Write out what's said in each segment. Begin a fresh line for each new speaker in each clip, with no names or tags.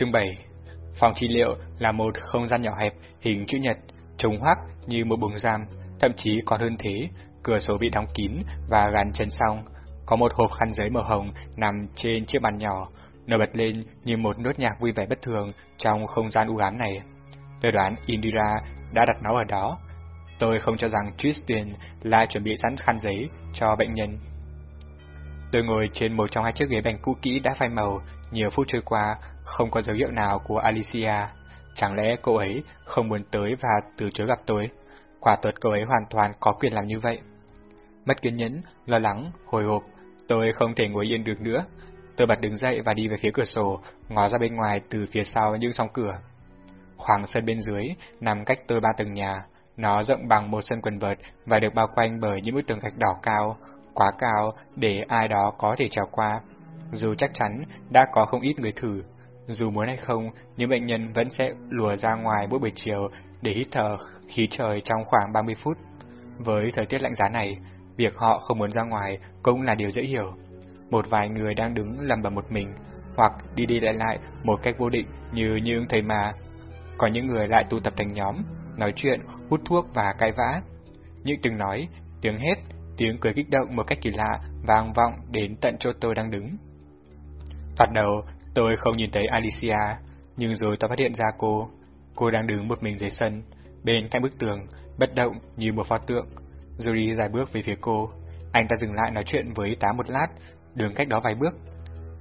Chương 7 Phòng trị liệu là một không gian nhỏ hẹp, hình chữ nhật, trống hoác như một buồng giam, thậm chí còn hơn thế, cửa sổ bị đóng kín và gắn chân xong. Có một hộp khăn giấy màu hồng nằm trên chiếc bàn nhỏ, nổi bật lên như một nốt nhạc vui vẻ bất thường trong không gian u ám này. Tôi đoán Indira đã đặt nó ở đó. Tôi không cho rằng Tristan là chuẩn bị sẵn khăn giấy cho bệnh nhân. Tôi ngồi trên một trong hai chiếc ghế bành cũ kỹ đã phai màu, nhiều phút trôi qua, không có dấu hiệu nào của Alicia. Chẳng lẽ cô ấy không muốn tới và từ chối gặp tôi? Quả thật cô ấy hoàn toàn có quyền làm như vậy. Mất kiên nhẫn, lo lắng, hồi hộp, tôi không thể ngồi yên được nữa. Tôi bật đứng dậy và đi về phía cửa sổ, ngó ra bên ngoài từ phía sau những song cửa. Khoảng sân bên dưới nằm cách tôi ba tầng nhà, nó rộng bằng một sân quần vợt và được bao quanh bởi những bức tường gạch đỏ cao, quá cao để ai đó có thể trèo qua. Dù chắc chắn đã có không ít người thử, dù muốn hay không, những bệnh nhân vẫn sẽ lùa ra ngoài mỗi buổi chiều để hít thở khí trời trong khoảng 30 phút. Với thời tiết lạnh giá này, việc họ không muốn ra ngoài cũng là điều dễ hiểu. Một vài người đang đứng lầm bầm một mình, hoặc đi đi lại lại một cách vô định như những thầy mà. Có những người lại tụ tập thành nhóm, nói chuyện, hút thuốc và cãi vã. Những tiếng nói, tiếng hét, tiếng cười kích động một cách kỳ lạ vang vọng đến tận chỗ tôi đang đứng. Thoạt đầu, tôi không nhìn thấy Alicia, nhưng rồi tôi phát hiện ra cô. Cô đang đứng một mình dưới sân, bên cạnh bức tường, bất động như một pho tượng. Yuri dài bước về phía cô. Anh ta dừng lại nói chuyện với y tá một lát, đường cách đó vài bước.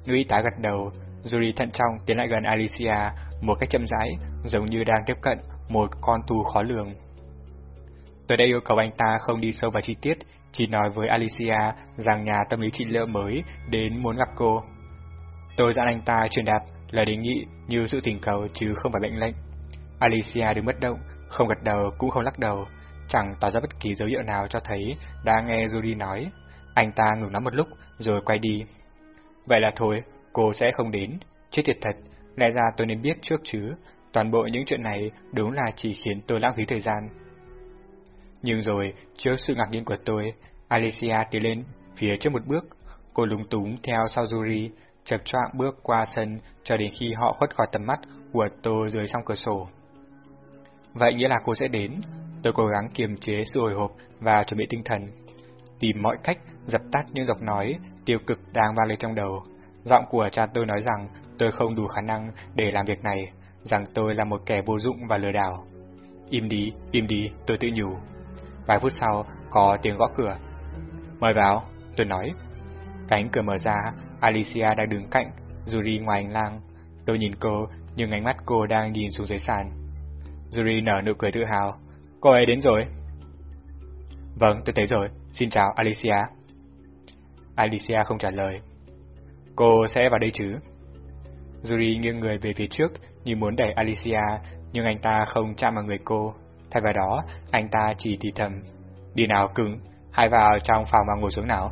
nữ y tá gật đầu, Yuri thận trọng tiến lại gần Alicia một cách chậm rãi, giống như đang tiếp cận một con tù khó lường. Tôi đã yêu cầu anh ta không đi sâu vào chi tiết, chỉ nói với Alicia rằng nhà tâm lý trị liệu mới đến muốn gặp cô. Tôi dặn anh ta truyền đạt lời đề nghị như sự thỉnh cầu chứ không phải lệnh lệnh. Alicia đứng bất động, không gật đầu cũng không lắc đầu, chẳng tỏ ra bất kỳ dấu hiệu nào cho thấy đã nghe Judy nói. Anh ta ngừng nói một lúc rồi quay đi. Vậy là thôi, cô sẽ không đến. Chết tiệt thật, lẽ ra tôi nên biết trước chứ. Toàn bộ những chuyện này đúng là chỉ khiến tôi lãng phí thời gian. Nhưng rồi, trước sự ngạc nhiên của tôi, Alicia tiến lên phía trước một bước. Cô lúng túng theo sau Yuri, chập choạng bước qua sân cho đến khi họ khuất khỏi tầm mắt của tôi dưới song cửa sổ. Vậy nghĩa là cô sẽ đến. Tôi cố gắng kiềm chế sự hồi hộp và chuẩn bị tinh thần, tìm mọi cách dập tắt những giọng nói tiêu cực đang vang lên trong đầu. Giọng của cha tôi nói rằng tôi không đủ khả năng để làm việc này, rằng tôi là một kẻ vô dụng và lừa đảo. Im đi, im đi, tôi tự nhủ. Vài phút sau, có tiếng gõ cửa. Mời vào, tôi nói. Cánh cửa mở ra, Alicia đang đứng cạnh, Yuri ngoài hành lang. Tôi nhìn cô, nhưng ánh mắt cô đang nhìn xuống dưới sàn. Yuri nở nụ cười tự hào. Cô ấy đến rồi. Vâng, tôi thấy rồi. Xin chào, Alicia. Alicia không trả lời. Cô sẽ vào đây chứ? Yuri nghiêng người về phía trước như muốn đẩy Alicia, nhưng anh ta không chạm vào người cô. Thay vào đó, anh ta chỉ thì thầm. Đi nào cưng, hãy vào trong phòng mà ngồi xuống nào.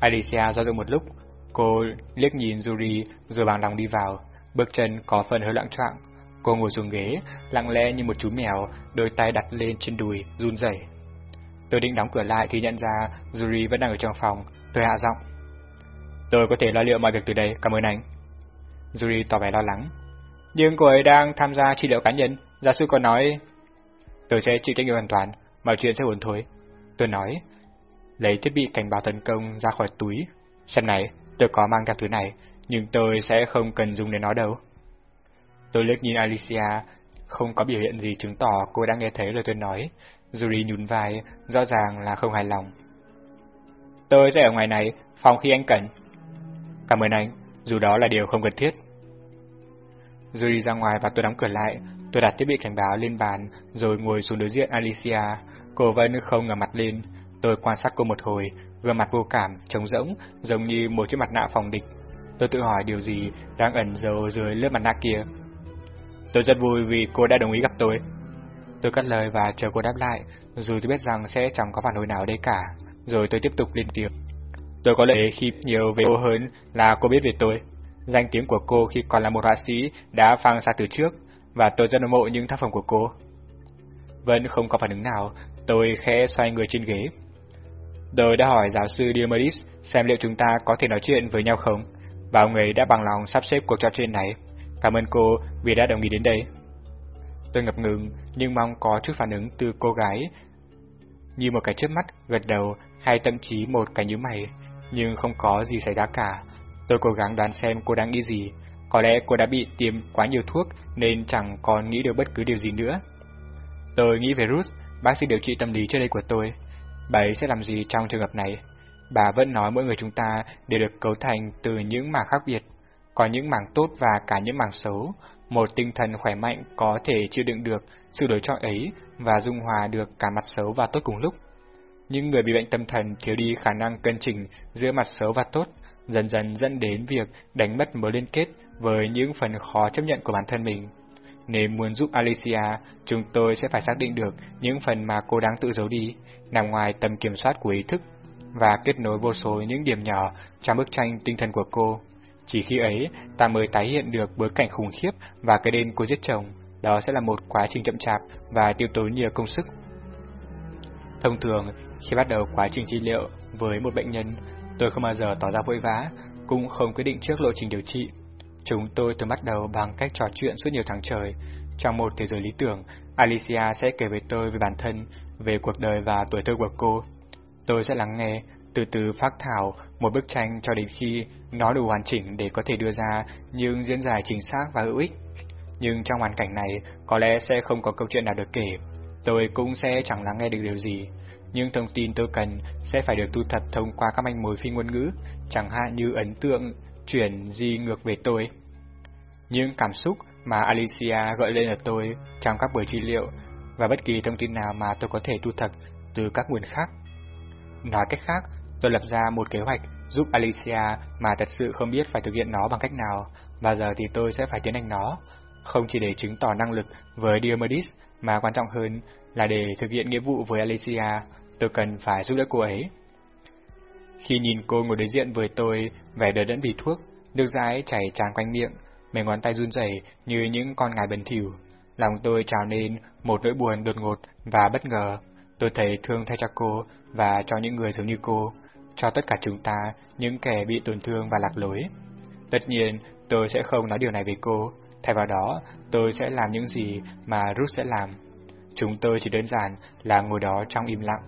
Alicia do dự một lúc, cô liếc nhìn Yuri rồi bằng lòng đi vào, bước chân có phần hơi loạn choạng. Cô ngồi xuống ghế, lặng lẽ như một chú mèo, đôi tay đặt lên trên đùi, run rẩy. Tôi định đóng cửa lại thì nhận ra Yuri vẫn đang ở trong phòng, tôi hạ giọng. Tôi có thể lo liệu mọi việc từ đây, cảm ơn anh. Yuri tỏ vẻ lo lắng. Nhưng cô ấy đang tham gia trị liệu cá nhân, giáo sư còn nói... Tôi sẽ chịu trách nhiệm hoàn toàn, mọi chuyện sẽ ổn thôi. Tôi nói, lấy thiết bị cảnh báo tấn công ra khỏi túi. Xem này, tôi có mang theo thứ này, nhưng tôi sẽ không cần dùng đến nó đâu. Tôi liếc nhìn Alicia, không có biểu hiện gì chứng tỏ cô đã nghe thấy lời tôi nói. Yuri nhún vai, rõ ràng là không hài lòng. Tôi sẽ ở ngoài này, phòng khi anh cần. Cảm ơn anh, dù đó là điều không cần thiết. Yuri ra ngoài và tôi đóng cửa lại. Tôi đặt thiết bị cảnh báo lên bàn, rồi ngồi xuống đối diện Alicia. Cô vẫn không ngả mặt lên. Tôi quan sát cô một hồi, gương mặt vô cảm, trống rỗng, giống như một chiếc mặt nạ phòng địch. Tôi tự hỏi điều gì đang ẩn giấu dưới lớp mặt nạ kia. Tôi rất vui vì cô đã đồng ý gặp tôi. Tôi cắt lời và chờ cô đáp lại, dù tôi biết rằng sẽ chẳng có phản hồi nào đây cả. Rồi tôi tiếp tục lên tiếng. Tôi có lợi khi nhiều về cô hơn là cô biết về tôi. Danh tiếng của cô khi còn là một họa sĩ đã phang xa từ trước, và tôi rất ủng mộ những tác phẩm của cô. Vẫn không có phản ứng nào, tôi khẽ xoay người trên ghế. Tôi đã hỏi giáo sư Diomedes xem liệu chúng ta có thể nói chuyện với nhau không, và ông ấy đã bằng lòng sắp xếp cuộc trò chuyện này. Cảm ơn cô vì đã đồng ý đến đây. Tôi ngập ngừng nhưng mong có chút phản ứng từ cô gái. Như một cái chớp mắt, gật đầu hay thậm chí một cái nhíu mày, nhưng không có gì xảy ra cả. Tôi cố gắng đoán xem cô đang nghĩ gì. Có lẽ cô đã bị tiêm quá nhiều thuốc nên chẳng còn nghĩ được bất cứ điều gì nữa. Tôi nghĩ về Ruth, bác sĩ điều trị tâm lý trước đây của tôi. Bà ấy sẽ làm gì trong trường hợp này? Bà vẫn nói mỗi người chúng ta đều được cấu thành từ những mảng khác biệt. Có những mảng tốt và cả những mảng xấu. Một tinh thần khỏe mạnh có thể chịu đựng được sự đối chọi ấy và dung hòa được cả mặt xấu và tốt cùng lúc. Những người bị bệnh tâm thần thiếu đi khả năng cân chỉnh giữa mặt xấu và tốt, dần dần dẫn đến việc đánh mất mối liên kết với những phần khó chấp nhận của bản thân mình. Nếu muốn giúp Alicia, chúng tôi sẽ phải xác định được những phần mà cô đang tự giấu đi, nằm ngoài tầm kiểm soát của ý thức, và kết nối vô số những điểm nhỏ trong bức tranh tinh thần của cô. Chỉ khi ấy, ta mới tái hiện được bối cảnh khủng khiếp và cái đêm cô giết chồng. Đó sẽ là một quá trình chậm chạp và tiêu tốn nhiều công sức. Thông thường, khi bắt đầu quá trình trị liệu với một bệnh nhân, tôi không bao giờ tỏ ra vội vã, cũng không quyết định trước lộ trình điều trị. Chúng tôi từng bắt đầu bằng cách trò chuyện suốt nhiều tháng trời. Trong một thế giới lý tưởng, Alicia sẽ kể với tôi về bản thân, về cuộc đời và tuổi thơ của cô. Tôi sẽ lắng nghe, từ từ phát thảo một bức tranh cho đến khi nó đủ hoàn chỉnh để có thể đưa ra những diễn giải chính xác và hữu ích. Nhưng trong hoàn cảnh này, có lẽ sẽ không có câu chuyện nào được kể. Tôi cũng sẽ chẳng lắng nghe được điều gì. Những thông tin tôi cần sẽ phải được thu thập thông qua các manh mối phi ngôn ngữ, chẳng hạn như ấn tượng, chuyển gì ngược về tôi. Những cảm xúc mà Alicia gợi lên ở tôi trong các buổi trị liệu và bất kỳ thông tin nào mà tôi có thể thu thập từ các nguồn khác. Nói cách khác, tôi lập ra một kế hoạch giúp Alicia mà thật sự không biết phải thực hiện nó bằng cách nào, và giờ thì tôi sẽ phải tiến hành nó, không chỉ để chứng tỏ năng lực với Diomedes, mà quan trọng hơn là để thực hiện nghĩa vụ với Alicia, tôi cần phải giúp đỡ cô ấy. Khi nhìn cô ngồi đối diện với tôi, vẻ đờ đẫn vì thuốc, nước dãi chảy tràn quanh miệng, mấy ngón tay run rẩy như những con ngài bẩn thỉu. Lòng tôi trào lên một nỗi buồn đột ngột và bất ngờ. Tôi thấy thương thay cho cô và cho những người giống như cô, cho tất cả chúng ta, những kẻ bị tổn thương và lạc lối. Tất nhiên, tôi sẽ không nói điều này với cô, thay vào đó, tôi sẽ làm những gì mà Ruth sẽ làm. Chúng tôi chỉ đơn giản là ngồi đó trong im lặng.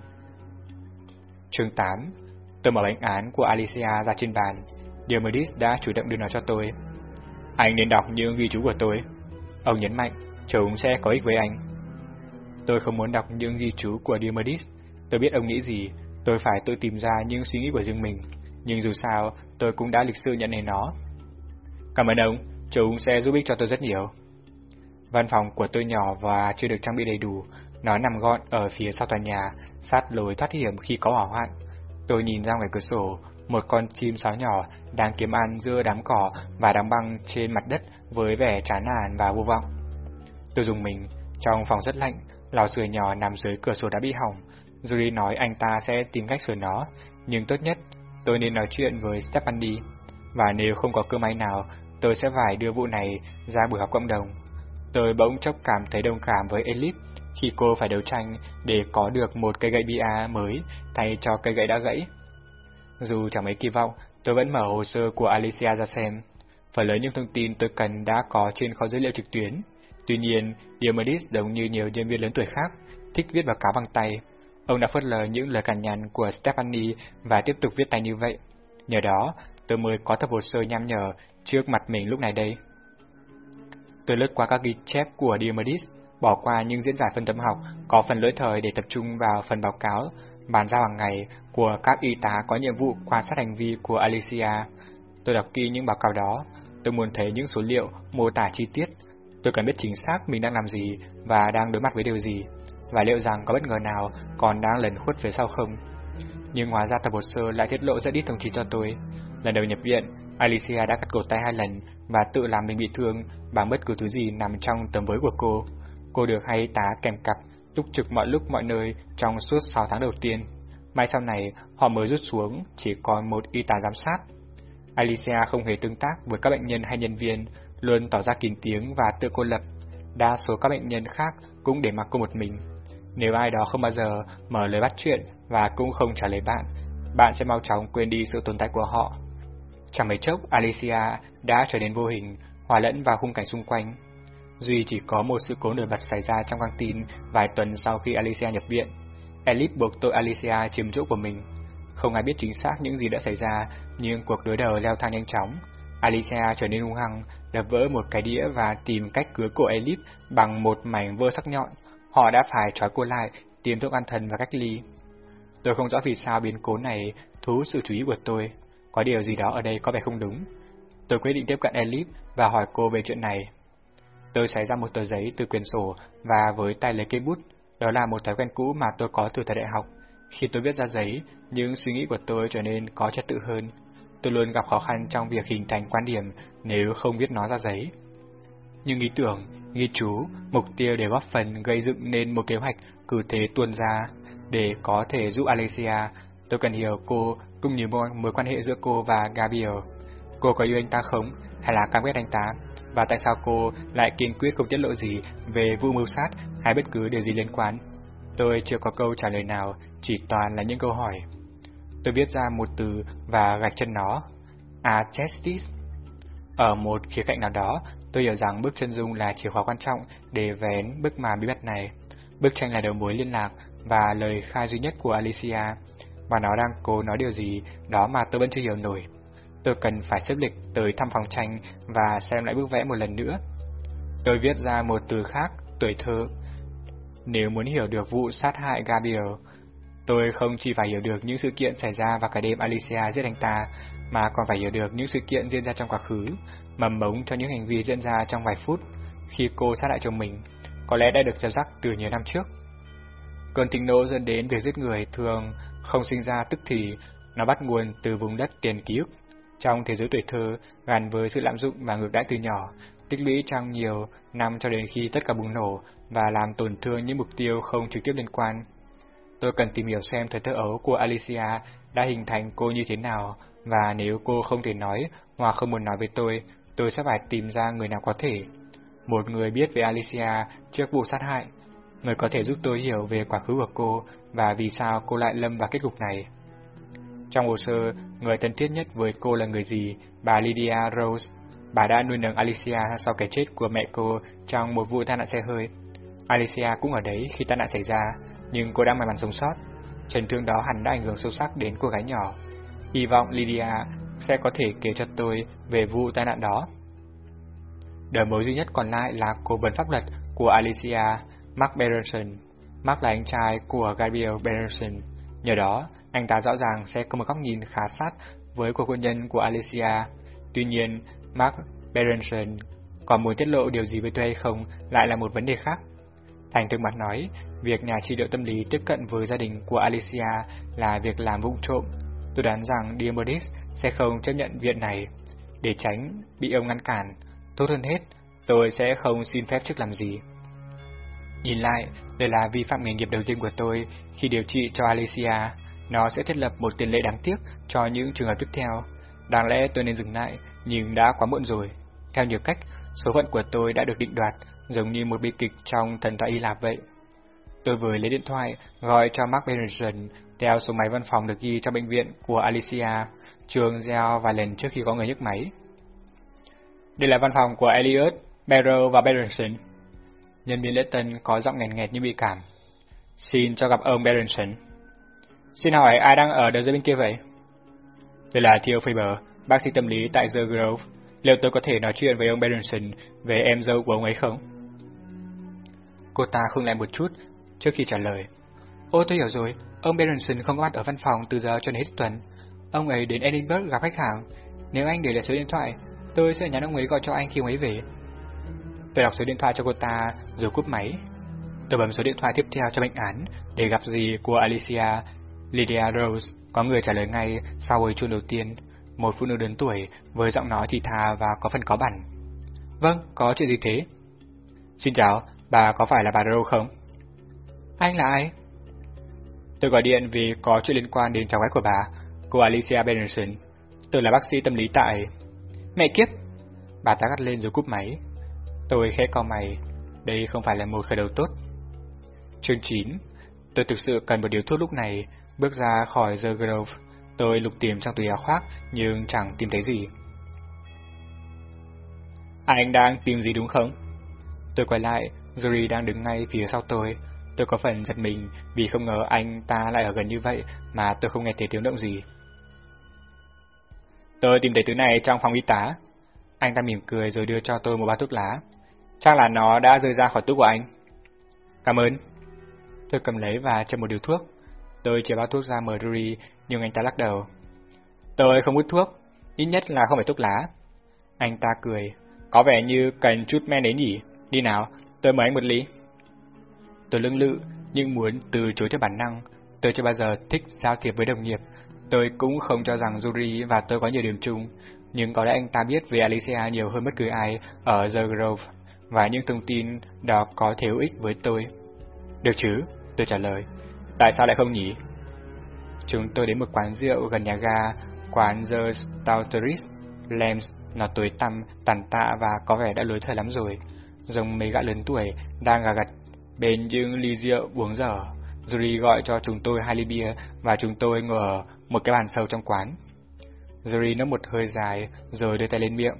Chương 8 Tôi mở bánh án của Alicia ra trên bàn. Diomedes đã chủ động đưa nó cho tôi. Anh nên đọc những ghi chú của tôi. Ông nhấn mạnh, chúng sẽ có ích với anh. Tôi không muốn đọc những ghi chú của Diomedes. Tôi biết ông nghĩ gì, tôi phải tự tìm ra những suy nghĩ của riêng mình. Nhưng dù sao, tôi cũng đã lịch sự nhận lấy nó. Cảm ơn ông, chúng sẽ giúp ích cho tôi rất nhiều. Văn phòng của tôi nhỏ và chưa được trang bị đầy đủ, nó nằm gọn ở phía sau tòa nhà, sát lối thoát hiểm khi có hỏa hoạn. Tôi nhìn ra ngoài cửa sổ, một con chim sáo nhỏ đang kiếm ăn giữa đám cỏ và đám băng trên mặt đất với vẻ chán nản và vô vọng. Tôi dùng mình, trong phòng rất lạnh, lò sưởi nhỏ nằm dưới cửa sổ đã bị hỏng. Julie nói anh ta sẽ tìm cách sửa nó, nhưng tốt nhất tôi nên nói chuyện với Stephanie. Và nếu không có cơ may nào, tôi sẽ phải đưa vụ này ra buổi họp cộng đồng. Tôi bỗng chốc cảm thấy đồng cảm với Elite khi cô phải đấu tranh để có được một cây gậy bia mới thay cho cây gậy đã gãy. Dù chẳng mấy kỳ vọng, tôi vẫn mở hồ sơ của Alicia ra xem. Phần lớn những thông tin tôi cần đã có trên kho dữ liệu trực tuyến. Tuy nhiên, Diomedes giống như nhiều nhân viên lớn tuổi khác, thích viết báo cáo bằng tay. Ông đã phớt lờ những lời cằn nhằn của Stephanie và tiếp tục viết tay như vậy. Nhờ đó, tôi mới có tập hồ sơ nham nhở trước mặt mình lúc này đây. Tôi lướt qua các ghi chép của Diomedes, bỏ qua những diễn giải phân tâm học có phần lỗi thời để tập trung vào phần báo cáo bàn giao hàng ngày của các y tá có nhiệm vụ quan sát hành vi của Alicia. Tôi đọc kỹ những báo cáo đó, tôi muốn thấy những số liệu mô tả chi tiết. Tôi cần biết chính xác mình đang làm gì và đang đối mặt với điều gì, và liệu rằng có bất ngờ nào còn đang lẩn khuất phía sau không. Nhưng hóa ra tập hồ sơ lại tiết lộ rất ít thông tin cho tôi. Lần đầu nhập viện, Alicia đã cắt cổ tay hai lần và tự làm mình bị thương bằng bất cứ thứ gì nằm trong tầm với của cô. Cô được hai tá kèm cặp túc trực mọi lúc mọi nơi trong suốt 6 tháng đầu tiên. Mai sau này, họ mới rút xuống, chỉ còn một y tá giám sát. Alicia không hề tương tác với các bệnh nhân hay nhân viên, luôn tỏ ra kín tiếng và tự cô lập. Đa số các bệnh nhân khác cũng để mặc cô một mình. Nếu ai đó không bao giờ mở lời bắt chuyện và cũng không trả lời bạn, bạn sẽ mau chóng quên đi sự tồn tại của họ. Chẳng mấy chốc, Alicia đã trở nên vô hình, hòa lẫn vào khung cảnh xung quanh. Duy chỉ có một sự cố nổi bật xảy ra trong căng tin vài tuần sau khi Alicia nhập viện. Elip buộc tội Alicia chiếm chỗ của mình. Không ai biết chính xác những gì đã xảy ra, nhưng cuộc đối đầu leo thang nhanh chóng. Alicia trở nên hung hăng, đập vỡ một cái đĩa và tìm cách cứa cổ Elip bằng một mảnh vơ sắc nhọn. Họ đã phải trói cô lại, tiêm thuốc an thần và cách ly. Tôi không rõ vì sao biến cố này thu sự chú ý của tôi. Có điều gì đó ở đây có vẻ không đúng. Tôi quyết định tiếp cận Elip và hỏi cô về chuyện này. Tôi xé ra một tờ giấy từ quyển sổ và với tay lấy cây bút. Đó là một thói quen cũ mà tôi có từ thời đại học. Khi tôi viết ra giấy, những suy nghĩ của tôi trở nên có trật tự hơn. Tôi luôn gặp khó khăn trong việc hình thành quan điểm nếu không viết nó ra giấy. Nhưng ý tưởng, ghi chú, mục tiêu để góp phần gây dựng nên một kế hoạch cứ thế tuôn ra. Để có thể giúp Alicia, tôi cần hiểu cô cũng như mối quan hệ giữa cô và Gabriel. Cô có yêu anh ta không, hay là cam kết anh ta? Và tại sao cô lại kiên quyết không tiết lộ gì về vụ mưu sát hay bất cứ điều gì liên quan? Tôi chưa có câu trả lời nào, chỉ toàn là những câu hỏi. Tôi viết ra một từ và gạch chân nó. À, Archestis. Ở một khía cạnh nào đó, tôi hiểu rằng bức chân dung là chìa khóa quan trọng để vén bức màn bí mật này. Bức tranh là đầu mối liên lạc và lời khai duy nhất của Alicia, và nó đang cố nói điều gì đó mà tôi vẫn chưa hiểu nổi. Tôi cần phải xếp lịch tới thăm phòng tranh và xem lại bức vẽ một lần nữa. Tôi viết ra một từ khác, tuổi thơ. Nếu muốn hiểu được vụ sát hại Gabriel, tôi không chỉ phải hiểu được những sự kiện xảy ra vào cái đêm Alicia giết anh ta, mà còn phải hiểu được những sự kiện diễn ra trong quá khứ, mầm mống cho những hành vi diễn ra trong vài phút khi cô sát hại chồng mình, có lẽ đã được gieo rắc từ nhiều năm trước. Cơn thịnh nộ dẫn đến việc giết người thường không sinh ra tức thì, nó bắt nguồn từ vùng đất tiền ký ức. Trong thế giới tuổi thơ, gắn với sự lạm dụng và ngược đãi từ nhỏ, tích lũy trong nhiều năm cho đến khi tất cả bùng nổ và làm tổn thương những mục tiêu không trực tiếp liên quan. Tôi cần tìm hiểu xem thời thơ ấu của Alicia đã hình thành cô như thế nào, và nếu cô không thể nói hoặc không muốn nói với tôi, tôi sẽ phải tìm ra người nào có thể. Một người biết về Alicia trước vụ sát hại, người có thể giúp tôi hiểu về quá khứ của cô và vì sao cô lại lâm vào kết cục này. Trong hồ sơ, người thân thiết nhất với cô là người gì? Bà Lydia Rose. Bà đã nuôi nấng Alicia sau cái chết của mẹ cô trong một vụ tai nạn xe hơi. Alicia cũng ở đấy khi tai nạn xảy ra, nhưng cô đang may mắn sống sót. Chấn thương đó hẳn đã ảnh hưởng sâu sắc đến cô gái nhỏ. Hy vọng Lydia sẽ có thể kể cho tôi về vụ tai nạn đó. đời mối duy nhất còn lại là cố vấn pháp luật của Alicia, Mark Berenson. Mark là anh trai của Gabriel Berenson. Nhờ đó, anh ta rõ ràng sẽ có một góc nhìn khá sát với cuộc hôn nhân của Alicia. Tuy nhiên, Mark Berenson còn muốn tiết lộ điều gì với tôi hay không lại là một vấn đề khác. Thành thực mặt nói, việc nhà trị liệu tâm lý tiếp cận với gia đình của Alicia là việc làm vụng trộm. Tôi đoán rằng Diomedes sẽ không chấp nhận việc này. Để tránh bị ông ngăn cản, tốt hơn hết, tôi sẽ không xin phép trước làm gì. Nhìn lại, đây là vi phạm nghề nghiệp đầu tiên của tôi khi điều trị cho Alicia. Nó sẽ thiết lập một tiền lệ đáng tiếc cho những trường hợp tiếp theo. Đáng lẽ tôi nên dừng lại, nhưng đã quá muộn rồi. Theo nhiều cách, số phận của tôi đã được định đoạt, giống như một bi kịch trong thần thoại Hy Lạp vậy. Tôi vừa lấy điện thoại, gọi cho Mark Benson theo số máy văn phòng được ghi trong bệnh viện của Alicia, trường gieo vài lần trước khi có người nhấc máy. Đây là văn phòng của Elliot, Barrow và Berenson. Nhân viên lễ tân có giọng nghẹn nghẹt như bị cảm. Xin cho gặp ông Berenson. Xin hỏi ai đang ở đầu dây bên kia vậy? đây là Theo Faber, bác sĩ tâm lý tại The Grove. Liệu tôi có thể nói chuyện với ông Berenson về em dâu của ông ấy không? Cô ta không lại một chút trước khi trả lời. Ô tôi hiểu rồi, ông Berenson không có mặt ở văn phòng từ giờ cho đến hết tuần. Ông ấy đến Edinburgh gặp khách hàng. Nếu anh để lại số điện thoại, tôi sẽ nhắn ông ấy gọi cho anh khi ông ấy về. Tôi đọc số điện thoại cho cô ta rồi cúp máy. Tôi bấm số điện thoại tiếp theo cho bệnh án để gặp gì của Alicia Lydia Rose có người trả lời ngay sau hồi chuông đầu tiên, một phụ nữ lớn tuổi với giọng nói thì thà và có phần có bản. Vâng, có chuyện gì thế? Xin chào, bà có phải là bà Rose không? Anh là ai? Tôi gọi điện vì có chuyện liên quan đến cháu gái của bà, cô Alicia Benderson. Tôi là bác sĩ tâm lý tại... Mẹ kiếp! Bà ta gắt lên rồi cúp máy. Tôi khẽ co mày, đây không phải là một khởi đầu tốt. Chương 9 Tôi thực sự cần một điều thuốc lúc này, Bước ra khỏi The Grove, tôi lục tìm trong túi áo khoác nhưng chẳng tìm thấy gì. Anh đang tìm gì đúng không? Tôi quay lại, Yuri đang đứng ngay phía sau tôi. Tôi có phần giật mình vì không ngờ anh ta lại ở gần như vậy mà tôi không nghe thấy tiếng động gì. Tôi tìm thấy thứ này trong phòng y tá. Anh ta mỉm cười rồi đưa cho tôi một bao thuốc lá. Chắc là nó đã rơi ra khỏi túi của anh. Cảm ơn. Tôi cầm lấy và châm một điều thuốc. Tôi chia bao thuốc ra mời nhưng anh ta lắc đầu. Tôi không hút thuốc, ít nhất là không phải thuốc lá. Anh ta cười, có vẻ như cần chút men đến nhỉ. Đi nào, tôi mời anh một ly. Tôi lưng lự, nhưng muốn từ chối theo bản năng. Tôi chưa bao giờ thích giao thiệp với đồng nghiệp. Tôi cũng không cho rằng Yuri và tôi có nhiều điểm chung, nhưng có lẽ anh ta biết về Alicia nhiều hơn bất cứ ai ở The Grove, và những thông tin đó có thể hữu ích với tôi. Được chứ, tôi trả lời. Tại sao lại không nhỉ? Chúng tôi đến một quán rượu gần nhà ga, quán The Stouteries, Lambs, nó tối tăm, tàn tạ và có vẻ đã lối thời lắm rồi. Giống mấy gã lớn tuổi đang gà gật bên những ly rượu uống dở. Yuri gọi cho chúng tôi hai ly bia và chúng tôi ngồi ở một cái bàn sâu trong quán. Yuri nấp một hơi dài rồi đưa tay lên miệng.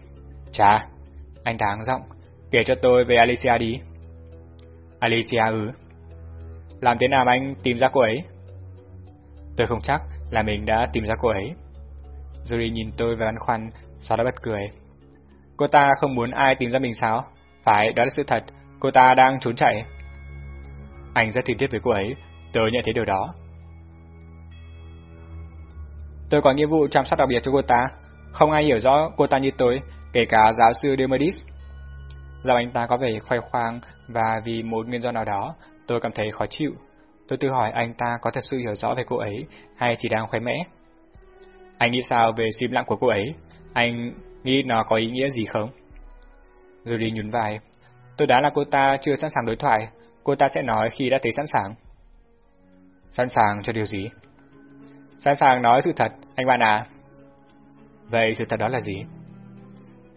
Chà, anh đáng giọng, kể cho tôi về Alicia đi. Alicia ư? Làm thế nào anh tìm ra cô ấy? Tôi không chắc là mình đã tìm ra cô ấy. Yuri nhìn tôi và băn khoăn, sau đó bật cười. Cô ta không muốn ai tìm ra mình sao? Phải, đó là sự thật, cô ta đang trốn chạy. Anh rất tin thiết với cô ấy, tôi nhận thấy điều đó. Tôi có nghĩa vụ chăm sóc đặc biệt cho cô ta, không ai hiểu rõ cô ta như tôi, kể cả giáo sư Demodis. Giọng anh ta có vẻ khoe khoang và vì một nguyên do nào đó, tôi cảm thấy khó chịu. Tôi tự hỏi anh ta có thật sự hiểu rõ về cô ấy hay chỉ đang khoe mẽ. Anh nghĩ sao về suy lặng của cô ấy? Anh nghĩ nó có ý nghĩa gì không? Rồi đi nhún vai. Tôi đoán là cô ta chưa sẵn sàng đối thoại, cô ta sẽ nói khi đã thấy sẵn sàng. Sẵn sàng cho điều gì? Sẵn sàng nói sự thật, anh bạn à. Vậy sự thật đó là gì?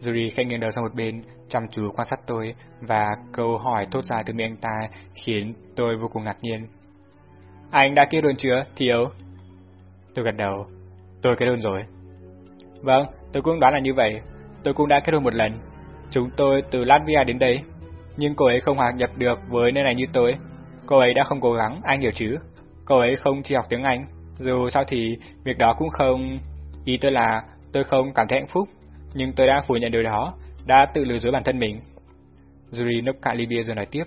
Yuri khẽ nghiêng đầu sang một bên, chăm chú quan sát tôi, và câu hỏi thốt ra từ miệng anh ta khiến tôi vô cùng ngạc nhiên. Anh đã kết hôn chưa, Thiếu? Tôi gật đầu. Tôi kết hôn rồi. Vâng, tôi cũng đoán là như vậy. Tôi cũng đã kết hôn một lần. Chúng tôi từ Latvia đến đây. Nhưng cô ấy không hòa nhập được với nơi này như tôi. Cô ấy đã không cố gắng, anh hiểu chứ? Cô ấy không chỉ học tiếng Anh. Dù sao thì việc đó cũng không... Ý tôi là tôi không cảm thấy hạnh phúc. Nhưng tôi đã phủ nhận điều đó, đã tự lừa dối bản thân mình. Yuri nốc cạn ly bia rồi nói tiếp.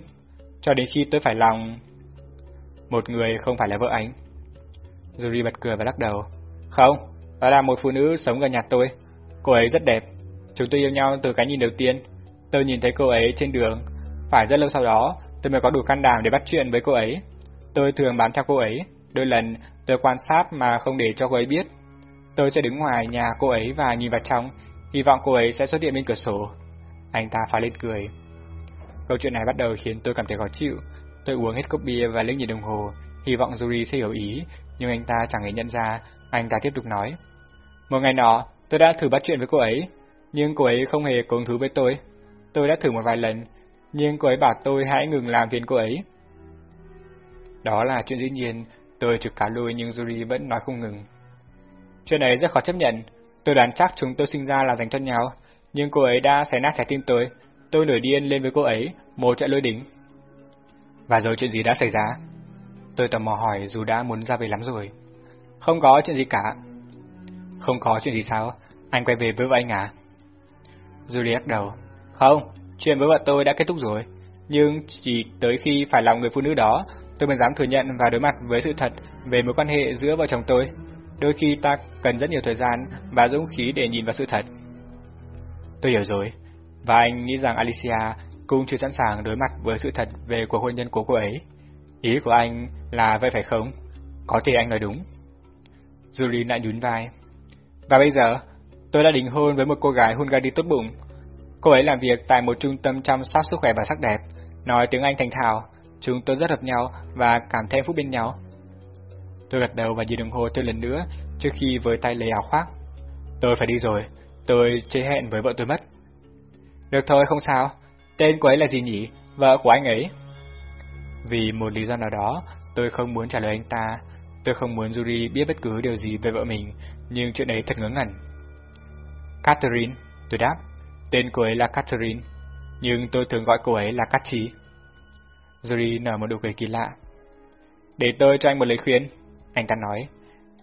Cho đến khi tôi phải lòng... Một người không phải là vợ anh. Yuri bật cười và lắc đầu. Không, đó là một phụ nữ sống gần nhà tôi. Cô ấy rất đẹp. Chúng tôi yêu nhau từ cái nhìn đầu tiên. Tôi nhìn thấy cô ấy trên đường. Phải rất lâu sau đó, tôi mới có đủ can đảm để bắt chuyện với cô ấy. Tôi thường bám theo cô ấy. Đôi lần, tôi quan sát mà không để cho cô ấy biết. Tôi sẽ đứng ngoài nhà cô ấy và nhìn vào trong, hy vọng cô ấy sẽ xuất hiện bên cửa sổ. Anh ta phá lên cười. Câu chuyện này bắt đầu khiến tôi cảm thấy khó chịu. Tôi uống hết cốc bia và liếc nhìn đồng hồ, hy vọng Yuri sẽ hiểu ý, nhưng anh ta chẳng hề nhận ra. Anh ta tiếp tục nói. Một ngày nọ, tôi đã thử bắt chuyện với cô ấy, nhưng cô ấy không hề có hứng thú với tôi. Tôi đã thử một vài lần, nhưng cô ấy bảo tôi hãy ngừng làm phiền cô ấy. Đó là chuyện dĩ nhiên, tôi trực cá lui nhưng Yuri vẫn nói không ngừng. Chuyện ấy rất khó chấp nhận, tôi đoán chắc chúng tôi sinh ra là dành cho nhau, nhưng cô ấy đã xé nát trái tim tôi. Tôi nổi điên lên với cô ấy, một trận lôi đỉnh. Và rồi chuyện gì đã xảy ra? Tôi tò mò hỏi dù đã muốn ra về lắm rồi. Không có chuyện gì cả. Không có chuyện gì sao? Anh quay về với vợ anh à? Julie đầu. Không, chuyện với vợ tôi đã kết thúc rồi. Nhưng chỉ tới khi phải lòng người phụ nữ đó, tôi mới dám thừa nhận và đối mặt với sự thật về mối quan hệ giữa vợ chồng tôi. Đôi khi ta cần rất nhiều thời gian và dũng khí để nhìn vào sự thật. Tôi hiểu rồi. Và anh nghĩ rằng Alicia cũng chưa sẵn sàng đối mặt với sự thật về cuộc hôn nhân của cô ấy. Ý của anh là vậy phải không? Có thể anh nói đúng. Julie lại nhún vai. Và bây giờ, tôi đã đính hôn với một cô gái Hungary tốt bụng. Cô ấy làm việc tại một trung tâm chăm sóc sức khỏe và sắc đẹp, nói tiếng Anh thành thạo, chúng tôi rất hợp nhau và cảm thấy phúc bên nhau. Tôi gật đầu và nhìn đồng hồ tôi lần nữa trước khi với tay lấy áo khoác. Tôi phải đi rồi, tôi chơi hẹn với vợ tôi mất. Được thôi, không sao. Tên của ấy là gì nhỉ? Vợ của anh ấy. Vì một lý do nào đó, tôi không muốn trả lời anh ta. Tôi không muốn Yuri biết bất cứ điều gì về vợ mình, nhưng chuyện ấy thật ngớ ngẩn. Catherine, tôi đáp. Tên cô ấy là Catherine, nhưng tôi thường gọi cô ấy là Cathy. Yuri nở một nụ cười kỳ lạ. Để tôi cho anh một lời khuyên, anh ta nói.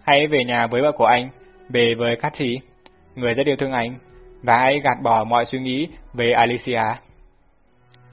Hãy về nhà với vợ của anh, về với Cathy, người rất yêu thương anh, và hãy gạt bỏ mọi suy nghĩ về Alicia.